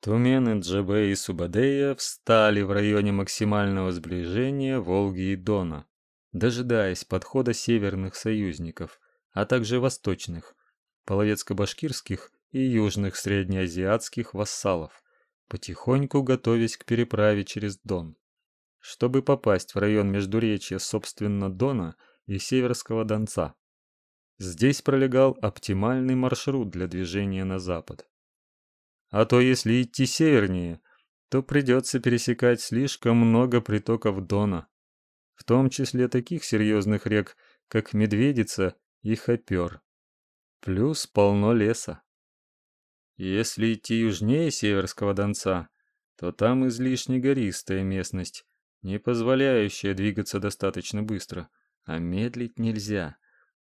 Тумены Джабе и Субадея встали в районе максимального сближения Волги и Дона, дожидаясь подхода северных союзников, а также восточных, половецко-башкирских и южных среднеазиатских вассалов, потихоньку готовясь к переправе через Дон. Чтобы попасть в район междуречья, собственно, Дона и Северского Донца. Здесь пролегал оптимальный маршрут для движения на запад. А то если идти севернее, то придется пересекать слишком много притоков Дона, в том числе таких серьезных рек, как Медведица и Хопер. Плюс полно леса. Если идти южнее Северского Донца, то там излишне гористая местность, не позволяющая двигаться достаточно быстро, а медлить нельзя,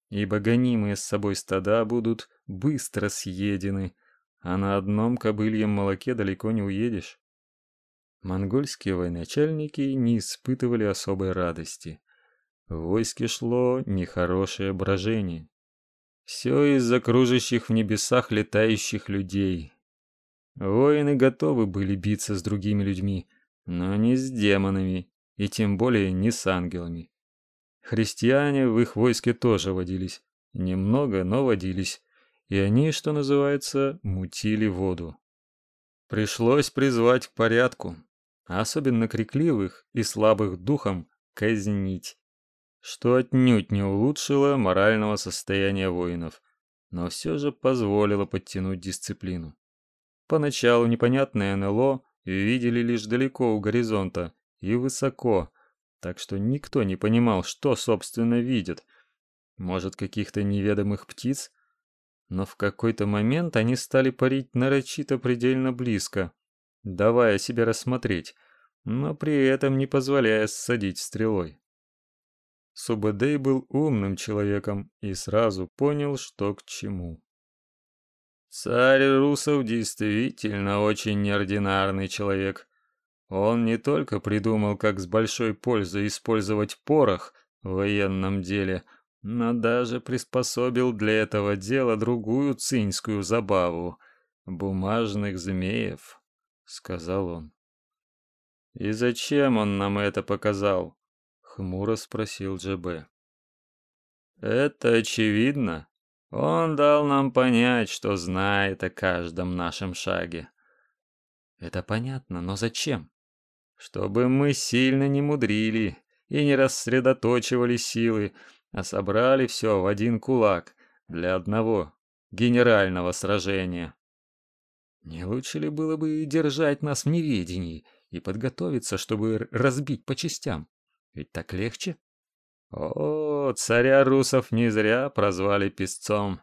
ибо гонимые с собой стада будут быстро съедены, а на одном кобыльем молоке далеко не уедешь. Монгольские военачальники не испытывали особой радости. В войске шло нехорошее брожение. Все из-за кружащих в небесах летающих людей. Воины готовы были биться с другими людьми, но не с демонами, и тем более не с ангелами. Христиане в их войске тоже водились. Немного, но водились. И они, что называется, мутили воду. Пришлось призвать к порядку, особенно крикливых и слабых духом казнить что отнюдь не улучшило морального состояния воинов, но все же позволило подтянуть дисциплину. Поначалу непонятное НЛО видели лишь далеко у горизонта и высоко, так что никто не понимал, что собственно видят. Может, каких-то неведомых птиц? Но в какой-то момент они стали парить нарочито предельно близко, давая себе рассмотреть, но при этом не позволяя ссадить стрелой. Субэдэй был умным человеком и сразу понял, что к чему. Царь русов действительно очень неординарный человек. Он не только придумал, как с большой пользой использовать порох в военном деле, но даже приспособил для этого дела другую цинскую забаву — бумажных змеев, — сказал он. И зачем он нам это показал? хмуро спросил ДЖБ. Это очевидно. Он дал нам понять, что знает о каждом нашем шаге. Это понятно, но зачем? Чтобы мы сильно не мудрили и не рассредоточивали силы, а собрали все в один кулак для одного генерального сражения. Не лучше ли было бы держать нас в неведении и подготовиться, чтобы разбить по частям? Ведь так легче. О, царя русов не зря прозвали песцом.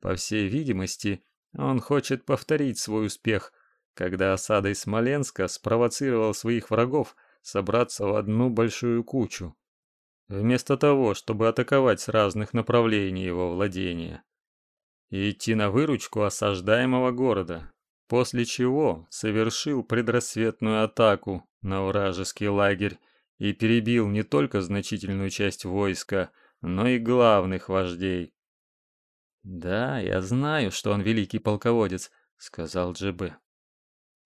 По всей видимости, он хочет повторить свой успех, когда осадой Смоленска спровоцировал своих врагов собраться в одну большую кучу, вместо того, чтобы атаковать с разных направлений его владения и идти на выручку осаждаемого города, после чего совершил предрассветную атаку на вражеский лагерь и перебил не только значительную часть войска, но и главных вождей. «Да, я знаю, что он великий полководец», — сказал Джебе.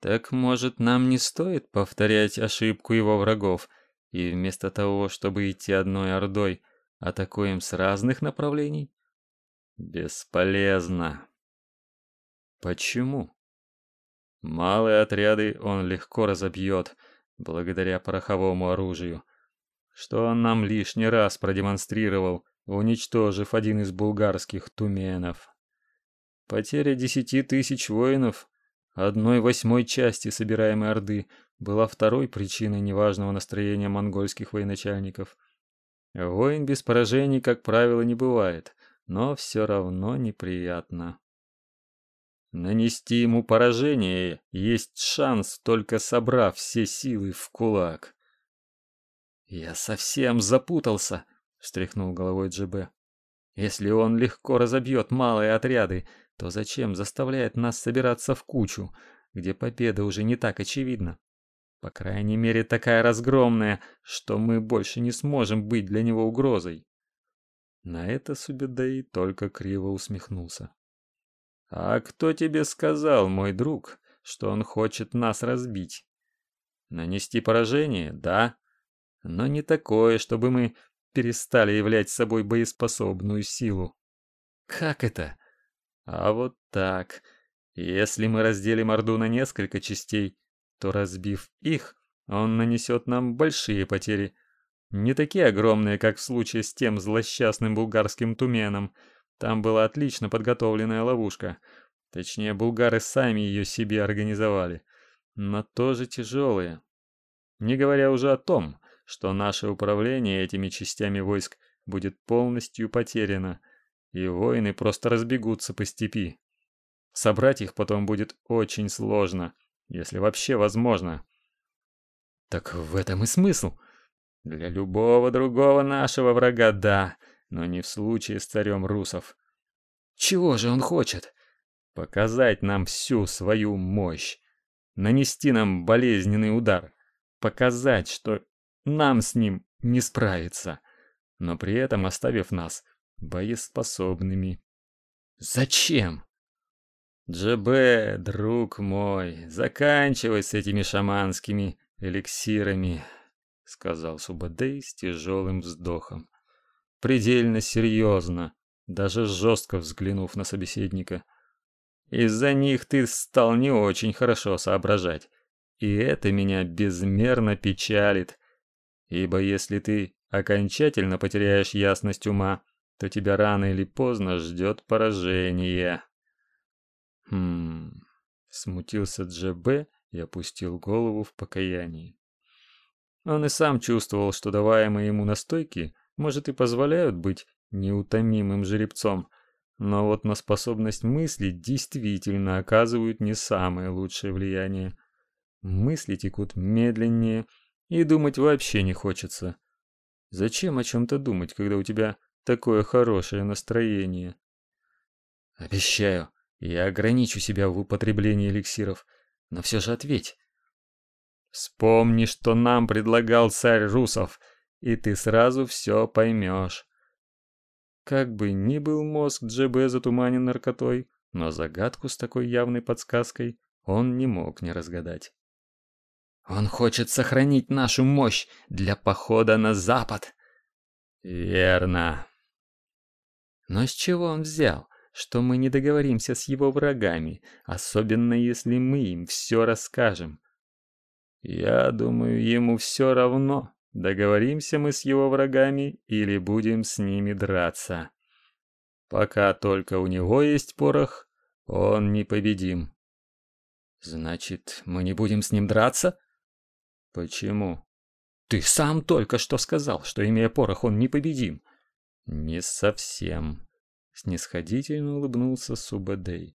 «Так, может, нам не стоит повторять ошибку его врагов, и вместо того, чтобы идти одной ордой, атакуем с разных направлений?» «Бесполезно». «Почему?» «Малые отряды он легко разобьет», — благодаря пороховому оружию, что он нам лишний раз продемонстрировал, уничтожив один из булгарских туменов. Потеря десяти тысяч воинов, одной восьмой части собираемой орды, была второй причиной неважного настроения монгольских военачальников. Войн без поражений, как правило, не бывает, но все равно неприятно. Нанести ему поражение есть шанс, только собрав все силы в кулак. «Я совсем запутался», — встряхнул головой ДжБ. «Если он легко разобьет малые отряды, то зачем заставляет нас собираться в кучу, где победа уже не так очевидна? По крайней мере, такая разгромная, что мы больше не сможем быть для него угрозой». На это Субедей только криво усмехнулся. «А кто тебе сказал, мой друг, что он хочет нас разбить. Нанести поражение, да, но не такое, чтобы мы перестали являть собой боеспособную силу. Как это? А вот так. Если мы разделим Орду на несколько частей, то разбив их, он нанесет нам большие потери. Не такие огромные, как в случае с тем злосчастным булгарским туменом. Там была отлично подготовленная ловушка. Точнее, булгары сами ее себе организовали. Но тоже тяжелые. Не говоря уже о том, что наше управление этими частями войск будет полностью потеряно, и воины просто разбегутся по степи. Собрать их потом будет очень сложно, если вообще возможно. Так в этом и смысл. Для любого другого нашего врага да, но не в случае с царем русов. Чего же он хочет? Показать нам всю свою мощь, нанести нам болезненный удар, показать, что нам с ним не справиться, но при этом оставив нас боеспособными. Зачем? ДжБ, друг мой, заканчивай с этими шаманскими эликсирами, сказал Субадей с тяжелым вздохом. Предельно серьезно, даже жестко взглянув на собеседника. Из-за них ты стал не очень хорошо соображать, и это меня безмерно печалит, ибо если ты окончательно потеряешь ясность ума, то тебя рано или поздно ждет поражение. Хм. Смутился Джеб и опустил голову в покаянии. Он и сам чувствовал, что даваемые ему настойки, может, и позволяют быть неутомимым жеребцом, но вот на способность мыслить действительно оказывают не самое лучшее влияние. Мысли текут медленнее, и думать вообще не хочется. Зачем о чем то думать, когда у тебя такое хорошее настроение? Обещаю, я ограничу себя в употреблении эликсиров, но все же ответь. Вспомни, что нам предлагал царь русов, и ты сразу все поймешь. Как бы ни был мозг Джебе затуманен наркотой, но загадку с такой явной подсказкой он не мог не разгадать. Он хочет сохранить нашу мощь для похода на запад. Верно. Но с чего он взял? Что мы не договоримся с его врагами, особенно если мы им все расскажем. Я думаю, ему все равно, договоримся мы с его врагами или будем с ними драться. Пока только у него есть порох, он непобедим. Значит, мы не будем с ним драться? Почему? Ты сам только что сказал, что имея порох, он непобедим. Не совсем. Снисходительно улыбнулся Субадей.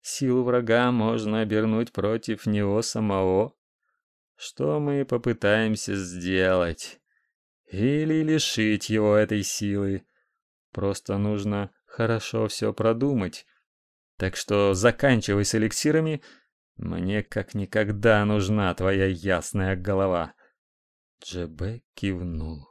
Силу врага можно обернуть против него самого. Что мы попытаемся сделать? Или лишить его этой силы? Просто нужно хорошо все продумать. Так что заканчивай с эликсирами. Мне как никогда нужна твоя ясная голова. Джебе кивнул.